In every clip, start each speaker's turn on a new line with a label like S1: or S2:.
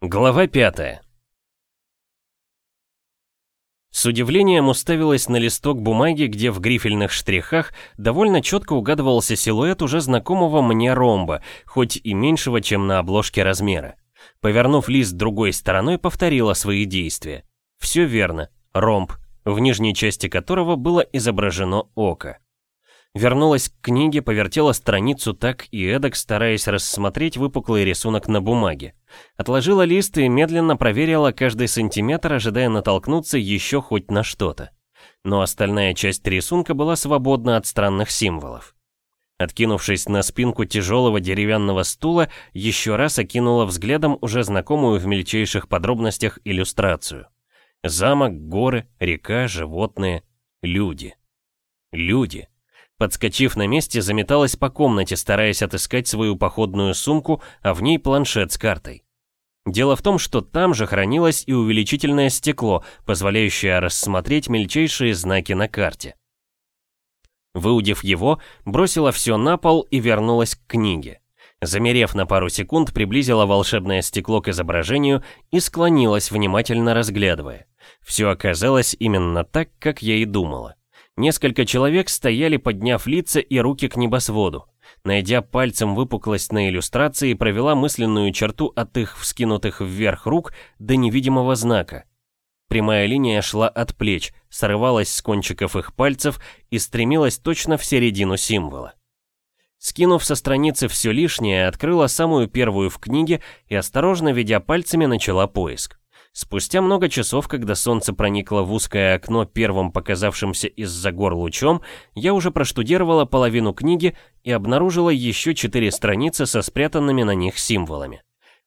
S1: Глава 5 С удивлением уставилась на листок бумаги, где в грифельных штрихах довольно четко угадывался силуэт уже знакомого мне ромба, хоть и меньшего, чем на обложке размера. Повернув лист другой стороной, повторила свои действия. Все верно, ромб, в нижней части которого было изображено око. Вернулась к книге, повертела страницу так и эдак, стараясь рассмотреть выпуклый рисунок на бумаге. Отложила лист и медленно проверила каждый сантиметр, ожидая натолкнуться еще хоть на что-то. Но остальная часть рисунка была свободна от странных символов. Откинувшись на спинку тяжелого деревянного стула, еще раз окинула взглядом уже знакомую в мельчайших подробностях иллюстрацию. Замок, горы, река, животные, люди. Люди. Подскочив на месте, заметалась по комнате, стараясь отыскать свою походную сумку, а в ней планшет с картой. Дело в том, что там же хранилось и увеличительное стекло, позволяющее рассмотреть мельчайшие знаки на карте. Выудив его, бросила все на пол и вернулась к книге. Замерев на пару секунд, приблизила волшебное стекло к изображению и склонилась, внимательно разглядывая. Все оказалось именно так, как я и думала. Несколько человек стояли, подняв лица и руки к небосводу. Найдя пальцем выпуклость на иллюстрации, провела мысленную черту от их вскинутых вверх рук до невидимого знака. Прямая линия шла от плеч, срывалась с кончиков их пальцев и стремилась точно в середину символа. Скинув со страницы все лишнее, открыла самую первую в книге и, осторожно ведя пальцами, начала поиск. Спустя много часов, когда солнце проникло в узкое окно первым показавшимся из-за гор лучом, я уже проштудировала половину книги и обнаружила еще четыре страницы со спрятанными на них символами.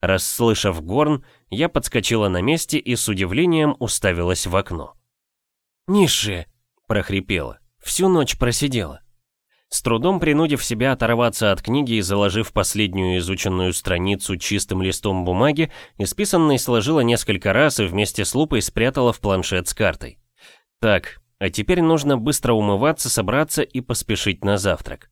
S1: Расслышав горн, я подскочила на месте и с удивлением уставилась в окно. «Низшие!» — прохрипела. Всю ночь просидела. С трудом принудив себя оторваться от книги и заложив последнюю изученную страницу чистым листом бумаги, исписанный сложила несколько раз и вместе с лупой спрятала в планшет с картой. Так, а теперь нужно быстро умываться, собраться и поспешить на завтрак.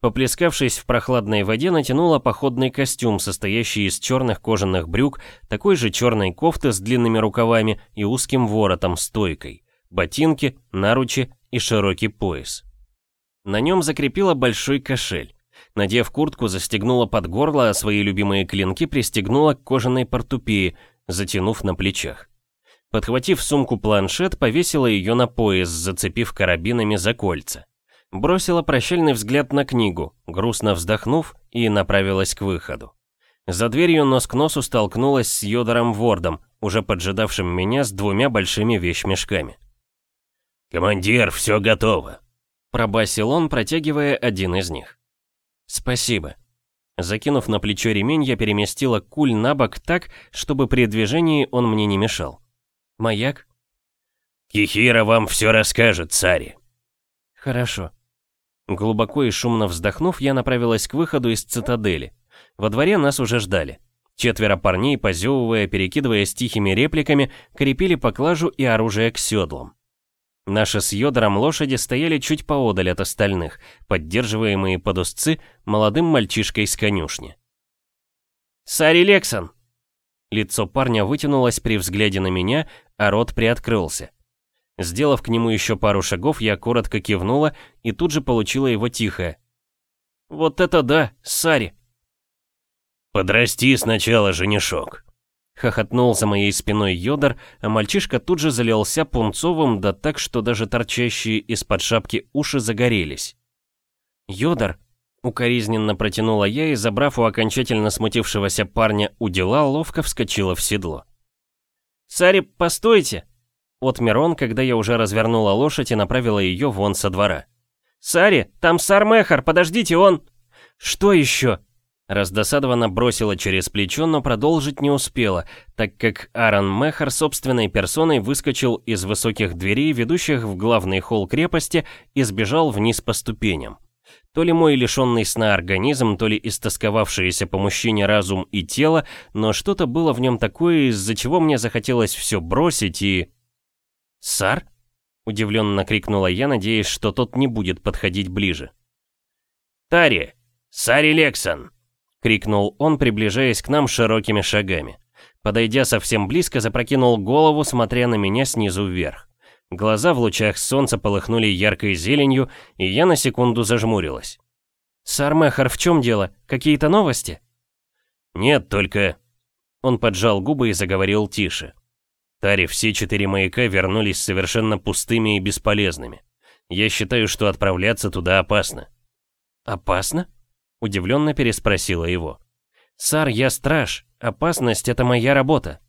S1: Поплескавшись в прохладной воде, натянула походный костюм, состоящий из черных кожаных брюк, такой же черной кофты с длинными рукавами и узким воротом стойкой, ботинки, наручи и широкий пояс. На нем закрепила большой кошель. Надев куртку, застегнула под горло, а свои любимые клинки пристегнула к кожаной портупее, затянув на плечах. Подхватив сумку-планшет, повесила ее на пояс, зацепив карабинами за кольца. Бросила прощальный взгляд на книгу, грустно вздохнув, и направилась к выходу. За дверью нос к носу столкнулась с Йодором Вордом, уже поджидавшим меня с двумя большими вещмешками.
S2: «Командир, все готово»,
S1: Пробасил он, протягивая один из них. «Спасибо». Закинув на плечо ремень, я переместила куль на бок так, чтобы при движении он мне не мешал. «Маяк?»
S2: «Кихира вам все расскажет, цари».
S1: «Хорошо». Глубоко и шумно вздохнув, я направилась к выходу из цитадели. Во дворе нас уже ждали. Четверо парней, позевывая, перекидываясь тихими репликами, крепили поклажу и оружие к седлам. Наши с Йодором лошади стояли чуть поодаль от остальных, поддерживаемые под узцы молодым мальчишкой с конюшни. «Сари Лексон!» Лицо парня вытянулось при взгляде на меня, а рот приоткрылся. Сделав к нему еще пару шагов, я коротко кивнула и тут же получила его тихое. «Вот это да, Сари!»
S2: «Подрасти сначала, женишок!»
S1: Хохотнул за моей спиной Йодор, а мальчишка тут же залился пунцовым, да так, что даже торчащие из-под шапки уши загорелись. «Йодор!» — укоризненно протянула я и, забрав у окончательно смутившегося парня у дела, ловко вскочила в седло. «Сари, постойте!» — от Мирон, когда я уже развернула лошадь и направила ее вон со двора. «Сари, там Сармехар, подождите, он...» «Что еще?» Раздосадованно бросила через плечо, но продолжить не успела, так как Аарон Мехар собственной персоной выскочил из высоких дверей, ведущих в главный холл крепости, и сбежал вниз по ступеням. То ли мой лишенный сна организм, то ли истосковавшиеся по мужчине разум и тело, но что-то было в нем такое, из-за чего мне захотелось все бросить и... «Сар?» — удивленно крикнула я, надеясь, что тот не будет подходить ближе.
S2: «Тари! Сари Лексон!»
S1: Крикнул он, приближаясь к нам широкими шагами. Подойдя совсем близко, запрокинул голову, смотря на меня снизу вверх. Глаза в лучах солнца полыхнули яркой зеленью, и я на секунду зажмурилась. «Сармехар, в чем дело? Какие-то новости?»
S2: «Нет, только...»
S1: Он поджал губы и заговорил тише.
S2: Таре, все четыре маяка вернулись совершенно пустыми и бесполезными. Я считаю, что отправляться туда опасно.
S1: «Опасно?» — удивленно переспросила его. «Сар, я страж. Опасность — это моя работа».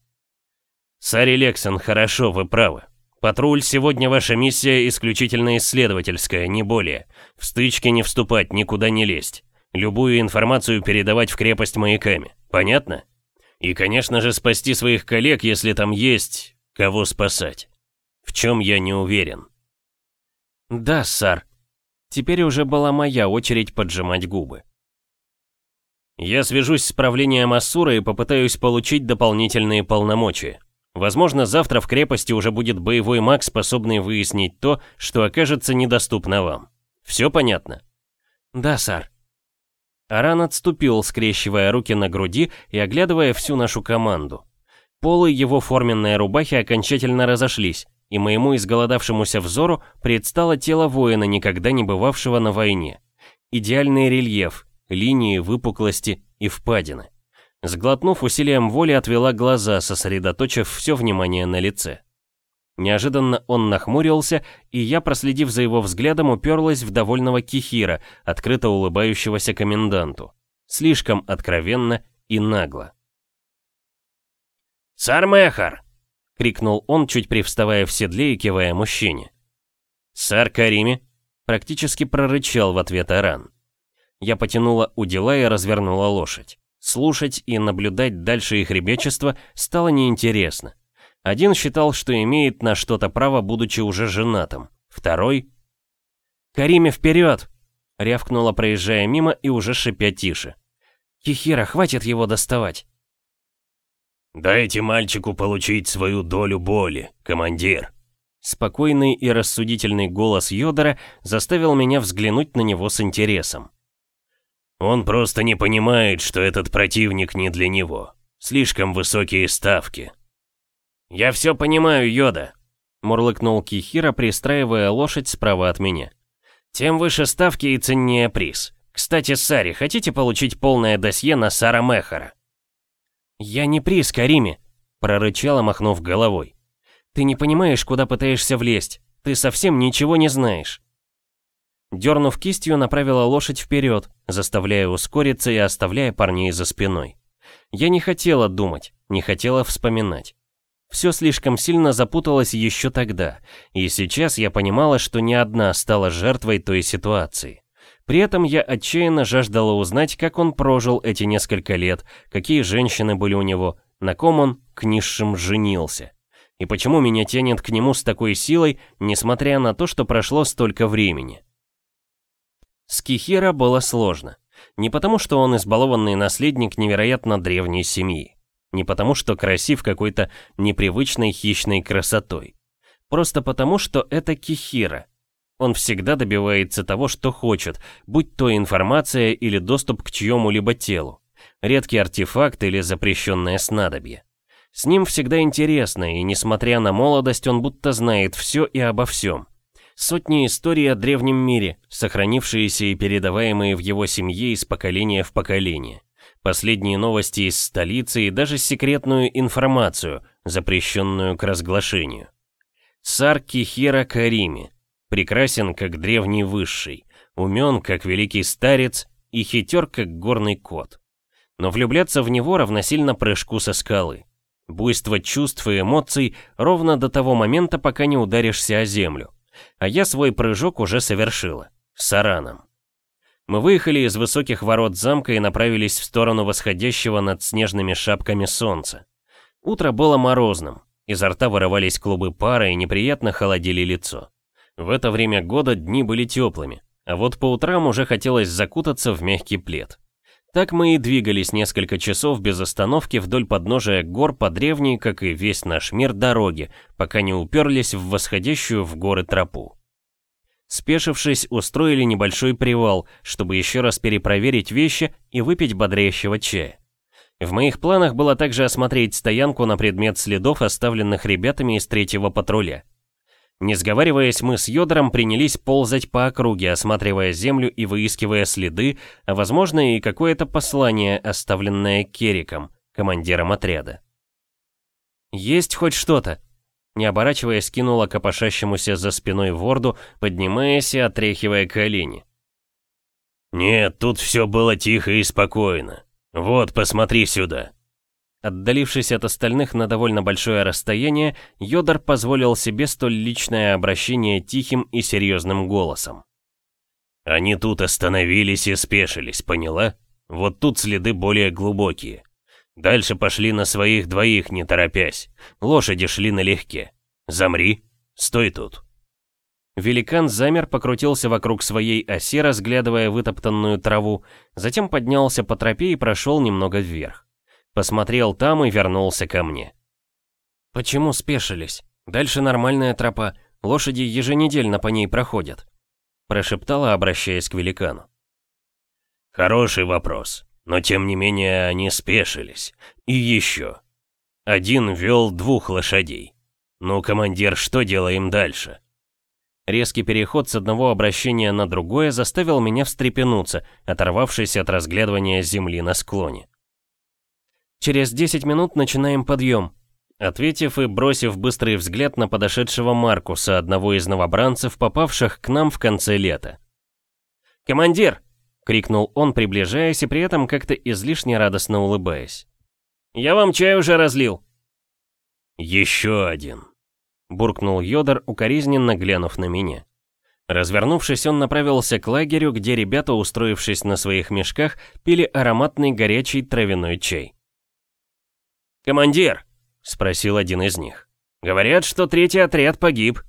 S2: «Сари Лексон, хорошо, вы правы. Патруль, сегодня ваша миссия исключительно исследовательская, не более. В стычки не вступать, никуда не лезть. Любую информацию передавать в крепость маяками. Понятно? И, конечно же, спасти своих коллег, если там есть кого спасать. В чем я не уверен.
S1: Да, сэр. Теперь уже была моя очередь поджимать губы.
S2: Я свяжусь с правлением Ассура и попытаюсь получить дополнительные полномочия. Возможно, завтра в крепости уже будет боевой маг, способный выяснить то, что окажется недоступно вам. Все понятно?
S1: Да, сэр. Аран отступил, скрещивая руки на груди и оглядывая всю нашу команду. Полы его форменной рубахи окончательно разошлись, и моему изголодавшемуся взору предстало тело воина, никогда не бывавшего на войне. Идеальный рельеф, линии, выпуклости и впадины. Сглотнув усилием воли, отвела глаза, сосредоточив все внимание на лице. Неожиданно он нахмурился, и я, проследив за его взглядом, уперлась в довольного Кихира, открыто улыбающегося коменданту. Слишком откровенно и нагло.
S2: «Сармехар!»
S1: — крикнул он, чуть привставая в седле и кивая мужчине.
S2: «Сар Карими!»
S1: — практически прорычал в ответ Аран. Я потянула удила и развернула лошадь. Слушать и наблюдать дальше их ребячество стало неинтересно. Один считал, что имеет на что-то право, будучи уже женатым. Второй... «Кариме, вперед!» — рявкнула, проезжая мимо и уже шипя тише. «Кихира, хватит его доставать!»
S2: «Дайте мальчику получить свою долю боли, командир!»
S1: Спокойный и рассудительный голос Йодора заставил меня взглянуть на него с интересом.
S2: Он просто не понимает, что этот противник не для него. Слишком высокие ставки.
S1: «Я все понимаю, Йода», — мурлыкнул Кихира, пристраивая лошадь справа от меня. «Тем выше ставки и ценнее приз. Кстати, Сари, хотите получить полное досье на Сара Мехара?» «Я не приз, Кариме», — прорычала, махнув головой. «Ты не понимаешь, куда пытаешься влезть. Ты совсем ничего не знаешь». Дернув кистью, направила лошадь вперед, заставляя ускориться и оставляя парней за спиной. Я не хотела думать, не хотела вспоминать. Все слишком сильно запуталось еще тогда, и сейчас я понимала, что не одна стала жертвой той ситуации. При этом я отчаянно жаждала узнать, как он прожил эти несколько лет, какие женщины были у него, на ком он к низшим женился. И почему меня тянет к нему с такой силой, несмотря на то, что прошло столько времени. С Кихира было сложно. Не потому, что он избалованный наследник невероятно древней семьи. Не потому, что красив какой-то непривычной хищной красотой. Просто потому, что это Кихира. Он всегда добивается того, что хочет, будь то информация или доступ к чьему-либо телу, редкий артефакт или запрещенное снадобье. С ним всегда интересно, и несмотря на молодость, он будто знает все и обо всем. Сотни историй о древнем мире, сохранившиеся и передаваемые в его семье из поколения в поколение. Последние новости из столицы и даже секретную информацию, запрещенную к разглашению. Сар Кихира Карими. Прекрасен, как древний высший, умен, как великий старец и хитер, как горный кот. Но влюбляться в него равносильно прыжку со скалы. Буйство чувств и эмоций ровно до того момента, пока не ударишься о землю. А я свой прыжок уже совершила. С Араном. Мы выехали из высоких ворот замка и направились в сторону восходящего над снежными шапками солнца. Утро было морозным, изо рта вырывались клубы пара и неприятно холодили лицо. В это время года дни были теплыми, а вот по утрам уже хотелось закутаться в мягкий плед. Так мы и двигались несколько часов без остановки вдоль подножия гор по древней, как и весь наш мир, дороге, пока не уперлись в восходящую в горы тропу. Спешившись, устроили небольшой привал, чтобы еще раз перепроверить вещи и выпить бодрящего чая. В моих планах было также осмотреть стоянку на предмет следов, оставленных ребятами из третьего патруля. Не сговариваясь, мы с Йодором принялись ползать по округе, осматривая землю и выискивая следы, а возможно и какое-то послание, оставленное Кериком, командиром отряда. «Есть хоть что-то?» Не оборачиваясь, кинула копошащемуся за спиной ворду, поднимаясь и отряхивая колени.
S2: «Нет, тут все было тихо и спокойно. Вот, посмотри сюда».
S1: Отдалившись от остальных на довольно большое расстояние, Йодор позволил себе столь личное обращение тихим и серьезным голосом.
S2: «Они тут остановились и спешились, поняла? Вот тут следы более глубокие. Дальше пошли на своих двоих, не торопясь. Лошади шли налегке. Замри, стой тут».
S1: Великан замер, покрутился вокруг своей оси, разглядывая вытоптанную траву, затем поднялся по тропе и прошел немного вверх. Посмотрел там и вернулся ко мне. «Почему спешились? Дальше нормальная тропа, лошади еженедельно по ней проходят», прошептала, обращаясь к великану.
S2: «Хороший вопрос, но тем не менее они спешились. И еще. Один вел двух лошадей. Ну, командир, что делаем дальше?»
S1: Резкий переход с одного обращения на другое заставил меня встрепенуться, оторвавшись от разглядывания земли на склоне. «Через 10 минут начинаем подъем», ответив и бросив быстрый взгляд на подошедшего Маркуса, одного из новобранцев, попавших к нам в конце лета. «Командир!» — крикнул он, приближаясь и при этом как-то излишне радостно улыбаясь. «Я вам чай уже разлил».
S2: «Еще один»,
S1: буркнул Йодор, укоризненно глянув на меня. Развернувшись, он направился к лагерю, где ребята, устроившись на своих мешках, пили ароматный горячий травяной чай.
S2: «Командир!» — спросил один из них. «Говорят, что третий отряд погиб».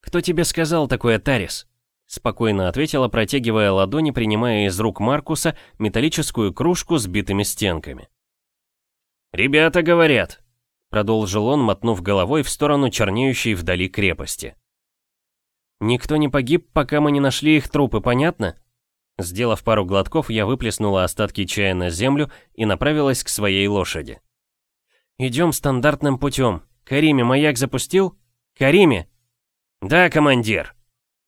S1: «Кто тебе сказал такое, Тарис?» Спокойно ответила, протягивая ладони, принимая из рук Маркуса металлическую кружку с битыми стенками.
S2: «Ребята говорят»,
S1: Продолжил он, мотнув головой в сторону чернеющей вдали крепости. «Никто не погиб, пока мы не нашли их трупы, понятно?» Сделав пару глотков, я выплеснула остатки чая на землю и направилась к своей лошади. «Идем стандартным путем. Кариме маяк запустил? Кариме!»
S2: «Да, командир!»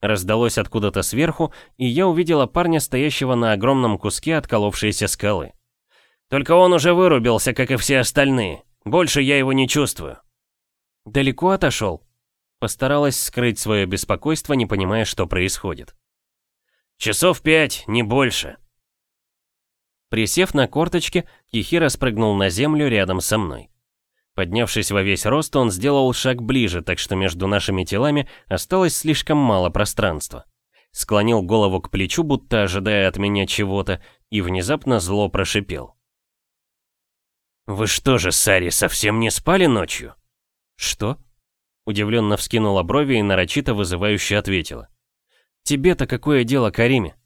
S1: Раздалось откуда-то сверху, и я увидела парня, стоящего на огромном куске отколовшейся скалы.
S2: «Только он уже вырубился, как и все остальные. Больше я его не чувствую.
S1: Далеко отошел? Постаралась скрыть свое беспокойство, не понимая, что происходит.
S2: Часов пять, не больше.
S1: Присев на корточки, Кихира спрыгнул на землю рядом со мной. Поднявшись во весь рост, он сделал шаг ближе, так что между нашими телами осталось слишком мало пространства. Склонил голову к плечу, будто ожидая от меня чего-то, и внезапно зло прошипел.
S2: «Вы что же, Сари, совсем не спали ночью?»
S1: «Что?» Удивленно вскинула брови и нарочито вызывающе ответила. «Тебе-то какое дело, Кариме?»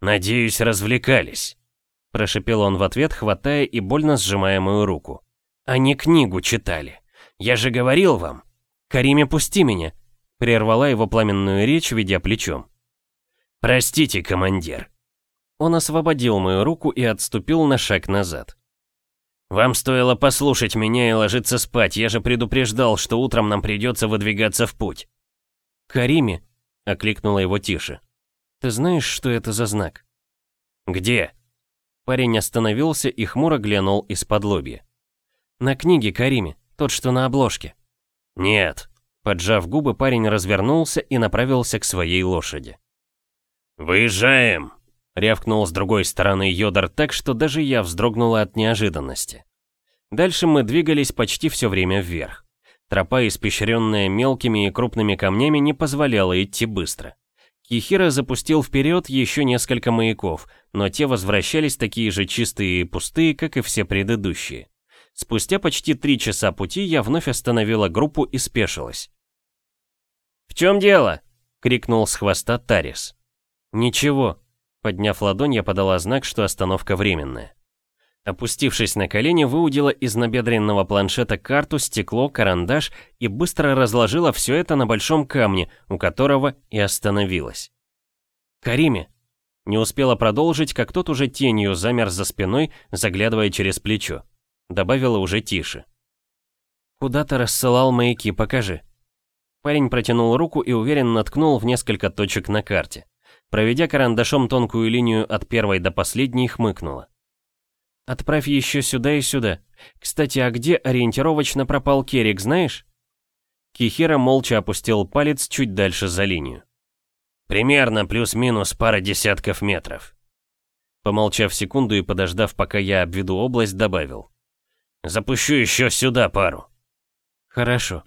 S2: «Надеюсь, развлекались», — прошипел он в ответ, хватая и больно сжимая мою руку.
S1: «А не книгу читали. Я же говорил вам. Кариме, пусти меня!» Прервала его пламенную речь, ведя плечом.
S2: «Простите, командир».
S1: Он освободил мою руку и отступил на шаг назад.
S2: «Вам стоило послушать меня и ложиться спать, я же предупреждал, что утром нам придется выдвигаться в путь».
S1: «Кариме», — окликнула его тише. «Ты знаешь, что это за знак?»
S2: «Где?»
S1: Парень остановился и хмуро глянул из-под лобья. «На книге, Кариме, тот, что на обложке».
S2: «Нет».
S1: Поджав губы, парень развернулся и направился к своей лошади.
S2: «Выезжаем!»
S1: Рявкнул с другой стороны Йодор так, что даже я вздрогнула от неожиданности. Дальше мы двигались почти все время вверх. Тропа, испещренная мелкими и крупными камнями, не позволяла идти быстро. Кихира запустил вперед еще несколько маяков, но те возвращались такие же чистые и пустые, как и все предыдущие. Спустя почти три часа пути я вновь остановила группу и спешилась.
S2: «В чем дело?»
S1: — крикнул с хвоста Тарис. «Ничего», Подняв ладонь, я подала знак, что остановка временная. Опустившись на колени, выудила из набедренного планшета карту, стекло, карандаш и быстро разложила все это на большом камне, у которого и остановилась. «Кариме!» Не успела продолжить, как тот уже тенью замер за спиной, заглядывая через плечо. Добавила уже тише. «Куда ты рассылал маяки, покажи». Парень протянул руку и уверенно ткнул в несколько точек на карте. Проведя карандашом тонкую линию от первой до последней, хмыкнула. «Отправь еще сюда и сюда. Кстати, а где ориентировочно пропал Керик, знаешь?» Кихира молча опустил палец чуть дальше за линию.
S2: «Примерно плюс-минус пара десятков метров».
S1: Помолчав секунду и подождав, пока я обведу область, добавил.
S2: «Запущу еще сюда пару».
S1: «Хорошо».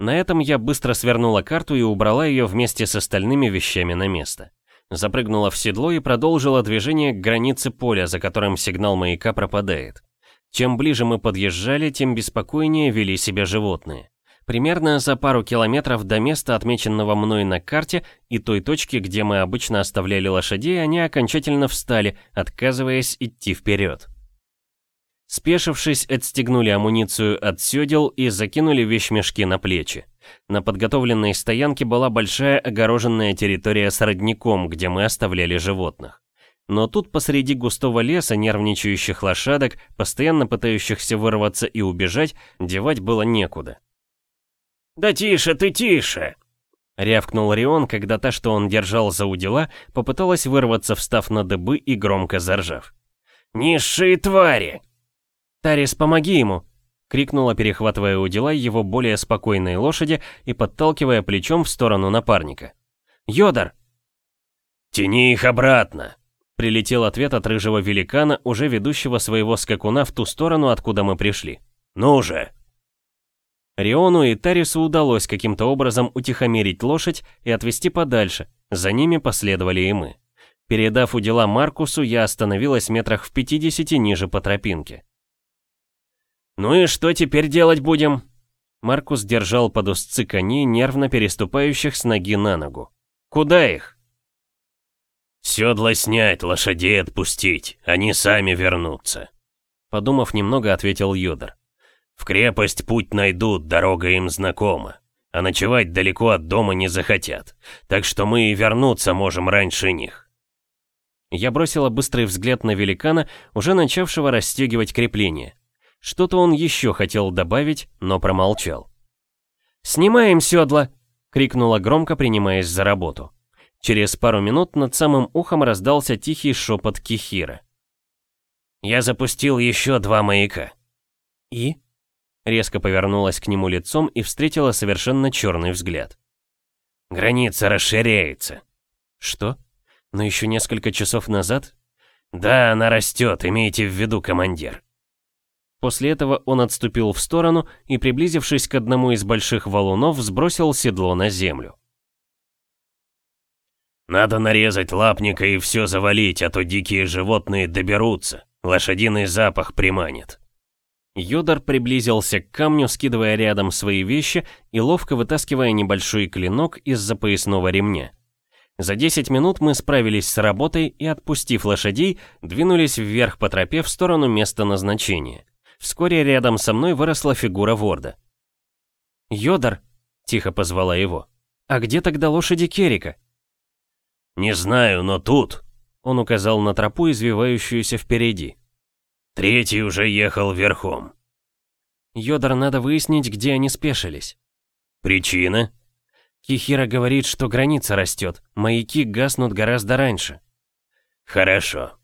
S1: На этом я быстро свернула карту и убрала ее вместе с остальными вещами на место. Запрыгнула в седло и продолжила движение к границе поля, за которым сигнал маяка пропадает. Чем ближе мы подъезжали, тем беспокойнее вели себя животные. Примерно за пару километров до места, отмеченного мной на карте, и той точки, где мы обычно оставляли лошадей, они окончательно встали, отказываясь идти вперед. Спешившись, отстегнули амуницию от сёдел и закинули вещмешки на плечи. На подготовленной стоянке была большая огороженная территория с родником, где мы оставляли животных. Но тут посреди густого леса нервничающих лошадок, постоянно пытающихся вырваться и убежать, девать было некуда.
S2: «Да тише ты, тише!»
S1: Рявкнул Рион, когда та, что он держал за удила, попыталась вырваться, встав на дыбы и громко заржав.
S2: «Низшие твари!»
S1: «Тарис, помоги ему!» — крикнула, перехватывая удила его более спокойной лошади и подталкивая плечом в сторону напарника. «Йодар!»
S2: «Тяни их обратно!»
S1: — прилетел ответ от рыжего великана, уже ведущего своего скакуна в ту сторону, откуда мы пришли.
S2: «Ну же!»
S1: Риону и Тарису удалось каким-то образом утихомирить лошадь и отвести подальше, за ними последовали и мы. Передав удила Маркусу, я остановилась метрах в 50 ниже по тропинке.
S2: «Ну и что теперь делать будем?»
S1: Маркус держал под узцы коней, нервно переступающих с ноги на ногу.
S2: «Куда их?» «Седла снять, лошадей отпустить, они сами вернутся», —
S1: подумав немного, ответил Йодор.
S2: «В крепость путь найдут, дорога им знакома, а ночевать далеко от дома не захотят, так что мы и вернуться можем раньше них».
S1: Я бросила быстрый взгляд на великана, уже начавшего расстегивать крепление. Что-то он еще хотел добавить, но промолчал. «Снимаем седла!» — крикнула громко, принимаясь за работу. Через пару минут над самым ухом раздался тихий шепот Кихира.
S2: «Я запустил еще два маяка».
S1: «И?» Резко повернулась к нему лицом и встретила совершенно черный взгляд.
S2: «Граница расширяется».
S1: «Что? Но еще несколько часов назад?»
S2: «Да, она растет, имейте в виду, командир».
S1: После этого он отступил в сторону и, приблизившись к одному из больших валунов, сбросил седло на землю.
S2: «Надо нарезать лапника и все завалить, а то дикие животные доберутся. Лошадиный запах приманит».
S1: Йодар приблизился к камню, скидывая рядом свои вещи и ловко вытаскивая небольшой клинок из-за поясного ремня. За 10 минут мы справились с работой и, отпустив лошадей, двинулись вверх по тропе в сторону места назначения. Вскоре рядом со мной выросла фигура Ворда. «Йодар!» — тихо позвала его. «А где тогда лошади Керика?»
S2: «Не знаю, но тут!»
S1: — он указал на тропу, извивающуюся впереди.
S2: «Третий уже ехал верхом».
S1: «Йодар, надо выяснить, где они спешились».
S2: «Причина?»
S1: Кихира говорит, что граница растет, маяки гаснут гораздо раньше.
S2: «Хорошо»,